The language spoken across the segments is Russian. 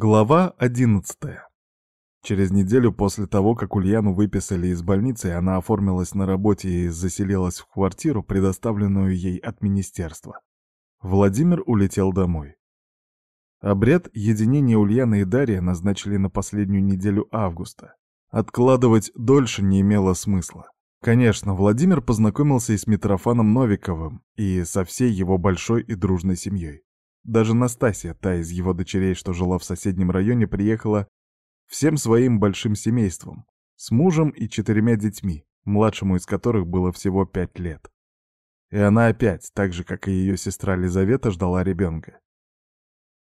Глава 11. Через неделю после того, как Ульяну выписали из больницы, она оформилась на работе и заселилась в квартиру, предоставленную ей от министерства. Владимир улетел домой. Обряд единения Ульяны и Дарья назначили на последнюю неделю августа. Откладывать дольше не имело смысла. Конечно, Владимир познакомился и с Митрофаном Новиковым, и со всей его большой и дружной семьей. Даже Настасья, та из его дочерей, что жила в соседнем районе, приехала всем своим большим семейством, с мужем и четырьмя детьми, младшему из которых было всего пять лет. И она опять, так же, как и ее сестра Лизавета, ждала ребенка.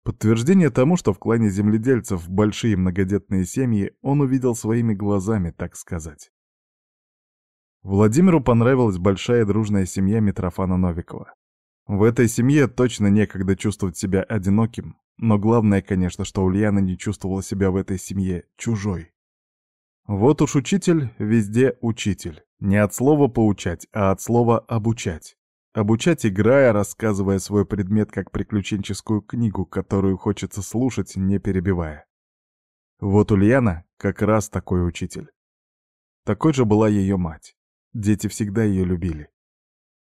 Подтверждение тому, что в клане земледельцев большие многодетные семьи, он увидел своими глазами, так сказать. Владимиру понравилась большая дружная семья Митрофана Новикова. В этой семье точно некогда чувствовать себя одиноким, но главное, конечно, что Ульяна не чувствовала себя в этой семье чужой. Вот уж учитель везде учитель. Не от слова поучать, а от слова обучать. Обучать, играя, рассказывая свой предмет как приключенческую книгу, которую хочется слушать, не перебивая. Вот Ульяна как раз такой учитель. Такой же была ее мать. Дети всегда ее любили.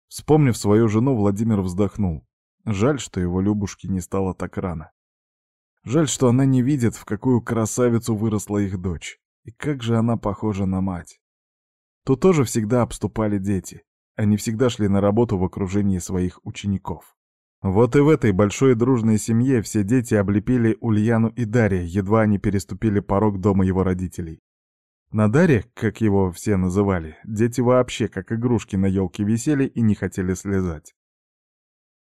Вспомнив свою жену, Владимир вздохнул. Жаль, что его Любушки не стало так рано. Жаль, что она не видит, в какую красавицу выросла их дочь. И как же она похожа на мать. Тут тоже всегда обступали дети. Они всегда шли на работу в окружении своих учеников. Вот и в этой большой дружной семье все дети облепили Ульяну и Дарья, едва они переступили порог дома его родителей. На Даре, как его все называли, дети вообще как игрушки на елке висели и не хотели слезать.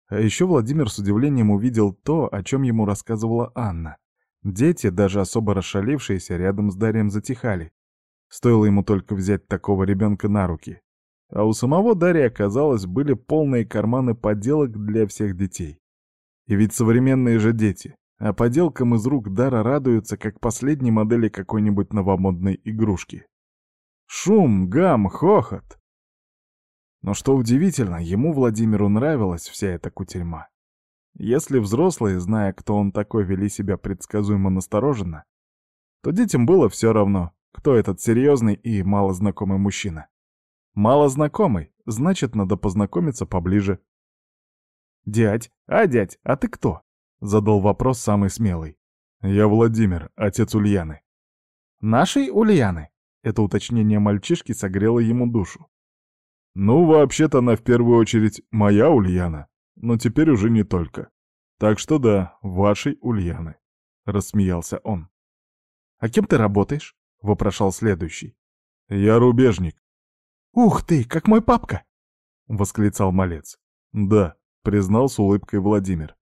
А еще Владимир с удивлением увидел то, о чем ему рассказывала Анна. Дети, даже особо расшалившиеся, рядом с Дарием затихали. Стоило ему только взять такого ребенка на руки. А у самого Дарья, оказалось, были полные карманы поделок для всех детей. И ведь современные же дети а поделкам из рук Дара радуются, как последней модели какой-нибудь новомодной игрушки. Шум, гам, хохот. Но что удивительно, ему, Владимиру, нравилась вся эта кутерьма. Если взрослые, зная, кто он такой, вели себя предсказуемо настороженно, то детям было все равно, кто этот серьезный и малознакомый мужчина. Малознакомый, значит, надо познакомиться поближе. «Дядь, а дядь, а ты кто?» — задал вопрос самый смелый. «Я Владимир, отец Ульяны». «Нашей Ульяны?» — это уточнение мальчишки согрело ему душу. «Ну, вообще-то она в первую очередь моя Ульяна, но теперь уже не только. Так что да, вашей Ульяны», — рассмеялся он. «А кем ты работаешь?» — вопрошал следующий. «Я рубежник». «Ух ты, как мой папка!» — восклицал малец. «Да», — признал с улыбкой Владимир.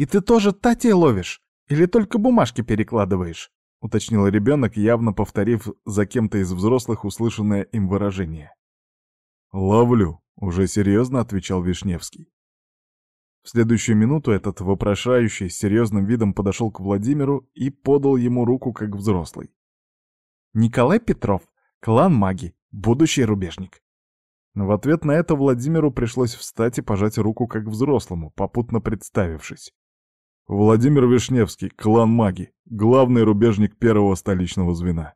«И ты тоже татей ловишь? Или только бумажки перекладываешь?» — уточнил ребенок, явно повторив за кем-то из взрослых услышанное им выражение. «Ловлю», — уже серьезно отвечал Вишневский. В следующую минуту этот вопрошающий с серьезным видом подошел к Владимиру и подал ему руку как взрослый. «Николай Петров, клан маги, будущий рубежник». В ответ на это Владимиру пришлось встать и пожать руку как взрослому, попутно представившись. Владимир Вишневский, клан маги, главный рубежник первого столичного звена.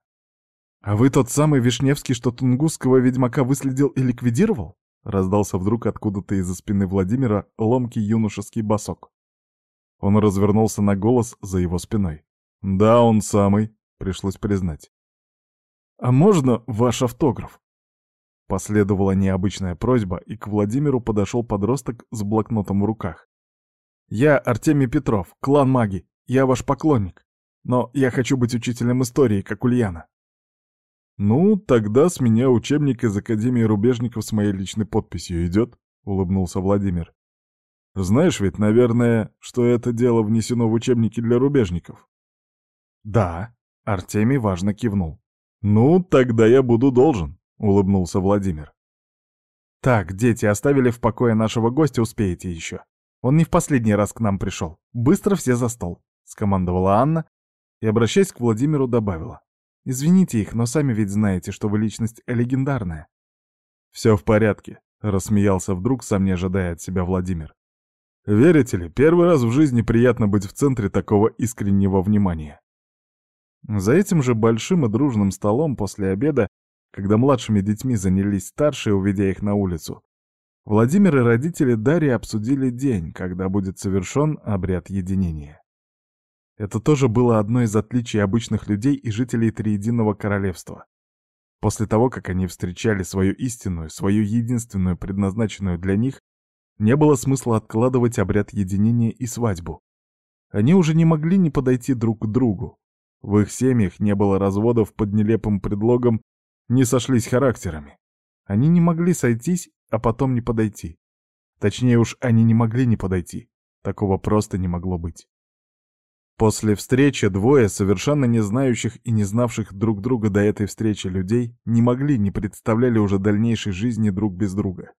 «А вы тот самый Вишневский, что тунгусского ведьмака выследил и ликвидировал?» Раздался вдруг откуда-то из-за спины Владимира ломкий юношеский босок. Он развернулся на голос за его спиной. «Да, он самый», — пришлось признать. «А можно ваш автограф?» Последовала необычная просьба, и к Владимиру подошел подросток с блокнотом в руках. Я Артемий Петров, клан маги. Я ваш поклонник. Но я хочу быть учителем истории, как Ульяна. Ну, тогда с меня учебник из Академии рубежников с моей личной подписью идет, улыбнулся Владимир. Знаешь ведь, наверное, что это дело внесено в учебники для рубежников. Да, Артемий важно кивнул. Ну, тогда я буду должен, улыбнулся Владимир. Так, дети, оставили в покое нашего гостя, успеете еще. Он не в последний раз к нам пришел. Быстро все за стол», — скомандовала Анна и, обращаясь к Владимиру, добавила. «Извините их, но сами ведь знаете, что вы личность легендарная». «Все в порядке», — рассмеялся вдруг, сам не ожидая от себя Владимир. Верите ли, первый раз в жизни приятно быть в центре такого искреннего внимания. За этим же большим и дружным столом после обеда, когда младшими детьми занялись старшие, уведя их на улицу, Владимир и родители Дарьи обсудили день, когда будет совершен обряд единения. Это тоже было одно из отличий обычных людей и жителей Триединого Королевства. После того, как они встречали свою истинную, свою единственную, предназначенную для них, не было смысла откладывать обряд единения и свадьбу. Они уже не могли не подойти друг к другу. В их семьях не было разводов под нелепым предлогом «не сошлись характерами». Они не могли сойтись, а потом не подойти. Точнее уж, они не могли не подойти. Такого просто не могло быть. После встречи двое совершенно не знающих и не знавших друг друга до этой встречи людей не могли, не представляли уже дальнейшей жизни друг без друга.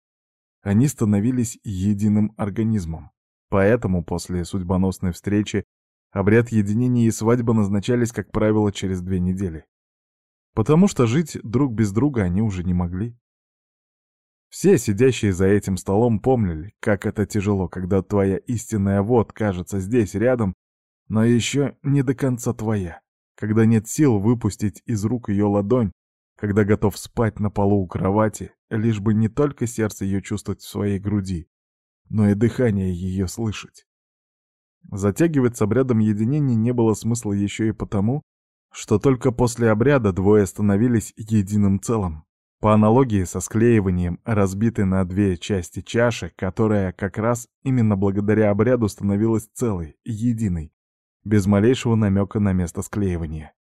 Они становились единым организмом. Поэтому после судьбоносной встречи обряд единения и свадьба назначались, как правило, через две недели. Потому что жить друг без друга они уже не могли. Все, сидящие за этим столом, помнили, как это тяжело, когда твоя истинная вот кажется здесь, рядом, но еще не до конца твоя, когда нет сил выпустить из рук ее ладонь, когда готов спать на полу у кровати, лишь бы не только сердце ее чувствовать в своей груди, но и дыхание ее слышать. Затягивать с обрядом единения не было смысла еще и потому, что только после обряда двое становились единым целым. По аналогии со склеиванием разбитой на две части чаши, которая как раз именно благодаря обряду становилась целой, единой, без малейшего намека на место склеивания.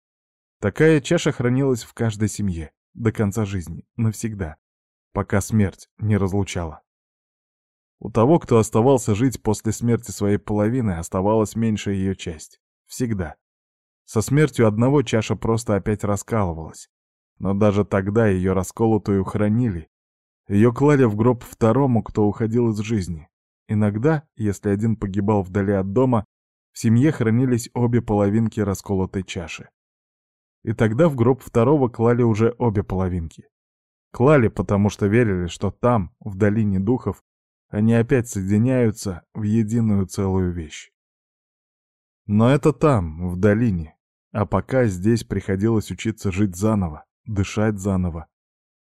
Такая чаша хранилась в каждой семье, до конца жизни, навсегда, пока смерть не разлучала. У того, кто оставался жить после смерти своей половины, оставалась меньшая ее часть. Всегда. Со смертью одного чаша просто опять раскалывалась. Но даже тогда ее расколотую хранили. Ее клали в гроб второму, кто уходил из жизни. Иногда, если один погибал вдали от дома, в семье хранились обе половинки расколотой чаши. И тогда в гроб второго клали уже обе половинки. Клали, потому что верили, что там, в долине духов, они опять соединяются в единую целую вещь. Но это там, в долине. А пока здесь приходилось учиться жить заново, дышать заново,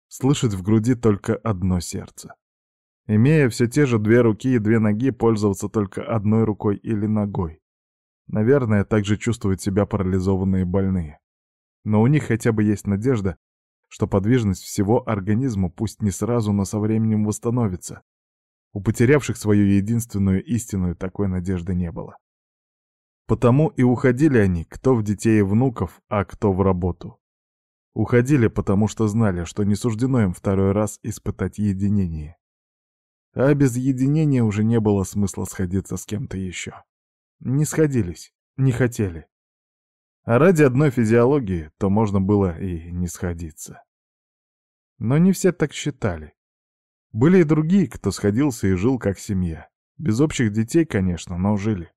слышать в груди только одно сердце. Имея все те же две руки и две ноги, пользоваться только одной рукой или ногой. Наверное, так же чувствуют себя парализованные больные. Но у них хотя бы есть надежда, что подвижность всего организма пусть не сразу, но со временем восстановится. У потерявших свою единственную истинную такой надежды не было. Потому и уходили они, кто в детей и внуков, а кто в работу. Уходили, потому что знали, что не суждено им второй раз испытать единение. А без единения уже не было смысла сходиться с кем-то еще. Не сходились, не хотели. А ради одной физиологии то можно было и не сходиться. Но не все так считали. Были и другие, кто сходился и жил как семья. Без общих детей, конечно, но жили.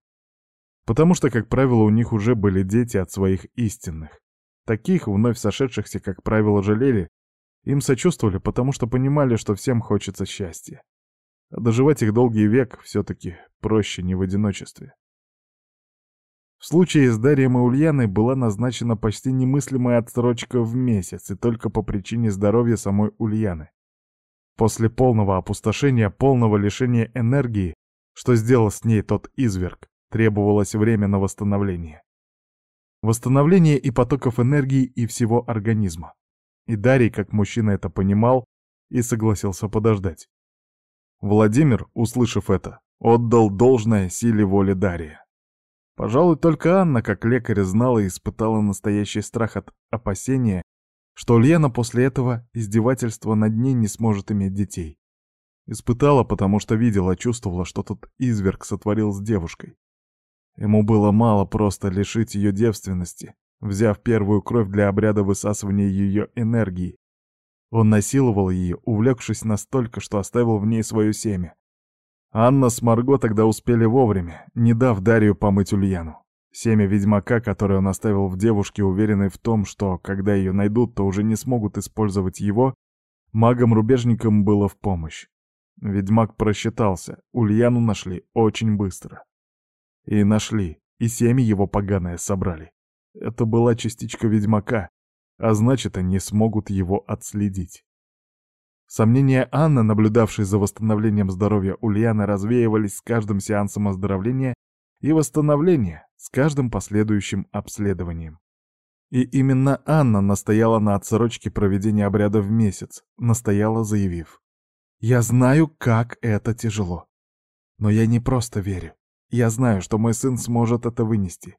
Потому что, как правило, у них уже были дети от своих истинных. Таких, вновь сошедшихся, как правило, жалели, им сочувствовали, потому что понимали, что всем хочется счастья. А доживать их долгий век все-таки проще не в одиночестве. В случае с Дарьей и Ульяной была назначена почти немыслимая отсрочка в месяц, и только по причине здоровья самой Ульяны. После полного опустошения, полного лишения энергии, что сделал с ней тот изверг, требовалось время на восстановление. Восстановление и потоков энергии и всего организма. И Дарий, как мужчина, это понимал и согласился подождать. Владимир, услышав это, отдал должное силе воли Дария. Пожалуй, только Анна, как лекарь, знала и испытала настоящий страх от опасения, что Ульяна после этого издевательства над ней не сможет иметь детей. Испытала, потому что видела, чувствовала, что тот изверг сотворил с девушкой. Ему было мало просто лишить ее девственности, взяв первую кровь для обряда высасывания ее энергии. Он насиловал ее, увлекшись настолько, что оставил в ней свое семя. Анна с Марго тогда успели вовремя, не дав Дарью помыть Ульяну. Семя ведьмака, которое он оставил в девушке, уверенный в том, что, когда ее найдут, то уже не смогут использовать его, магам-рубежникам было в помощь. Ведьмак просчитался, Ульяну нашли очень быстро. И нашли, и семьи его поганое собрали. Это была частичка ведьмака, а значит, они смогут его отследить. Сомнения Анны, наблюдавшей за восстановлением здоровья Ульяны, развеивались с каждым сеансом оздоровления и восстановления, с каждым последующим обследованием. И именно Анна настояла на отсрочке проведения обряда в месяц, настояла, заявив. «Я знаю, как это тяжело. Но я не просто верю. Я знаю, что мой сын сможет это вынести.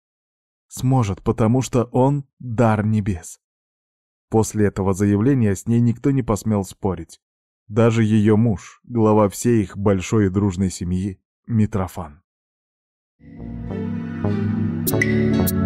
Сможет, потому что он — дар небес. После этого заявления с ней никто не посмел спорить. Даже ее муж, глава всей их большой и дружной семьи, Митрофан. Thank you.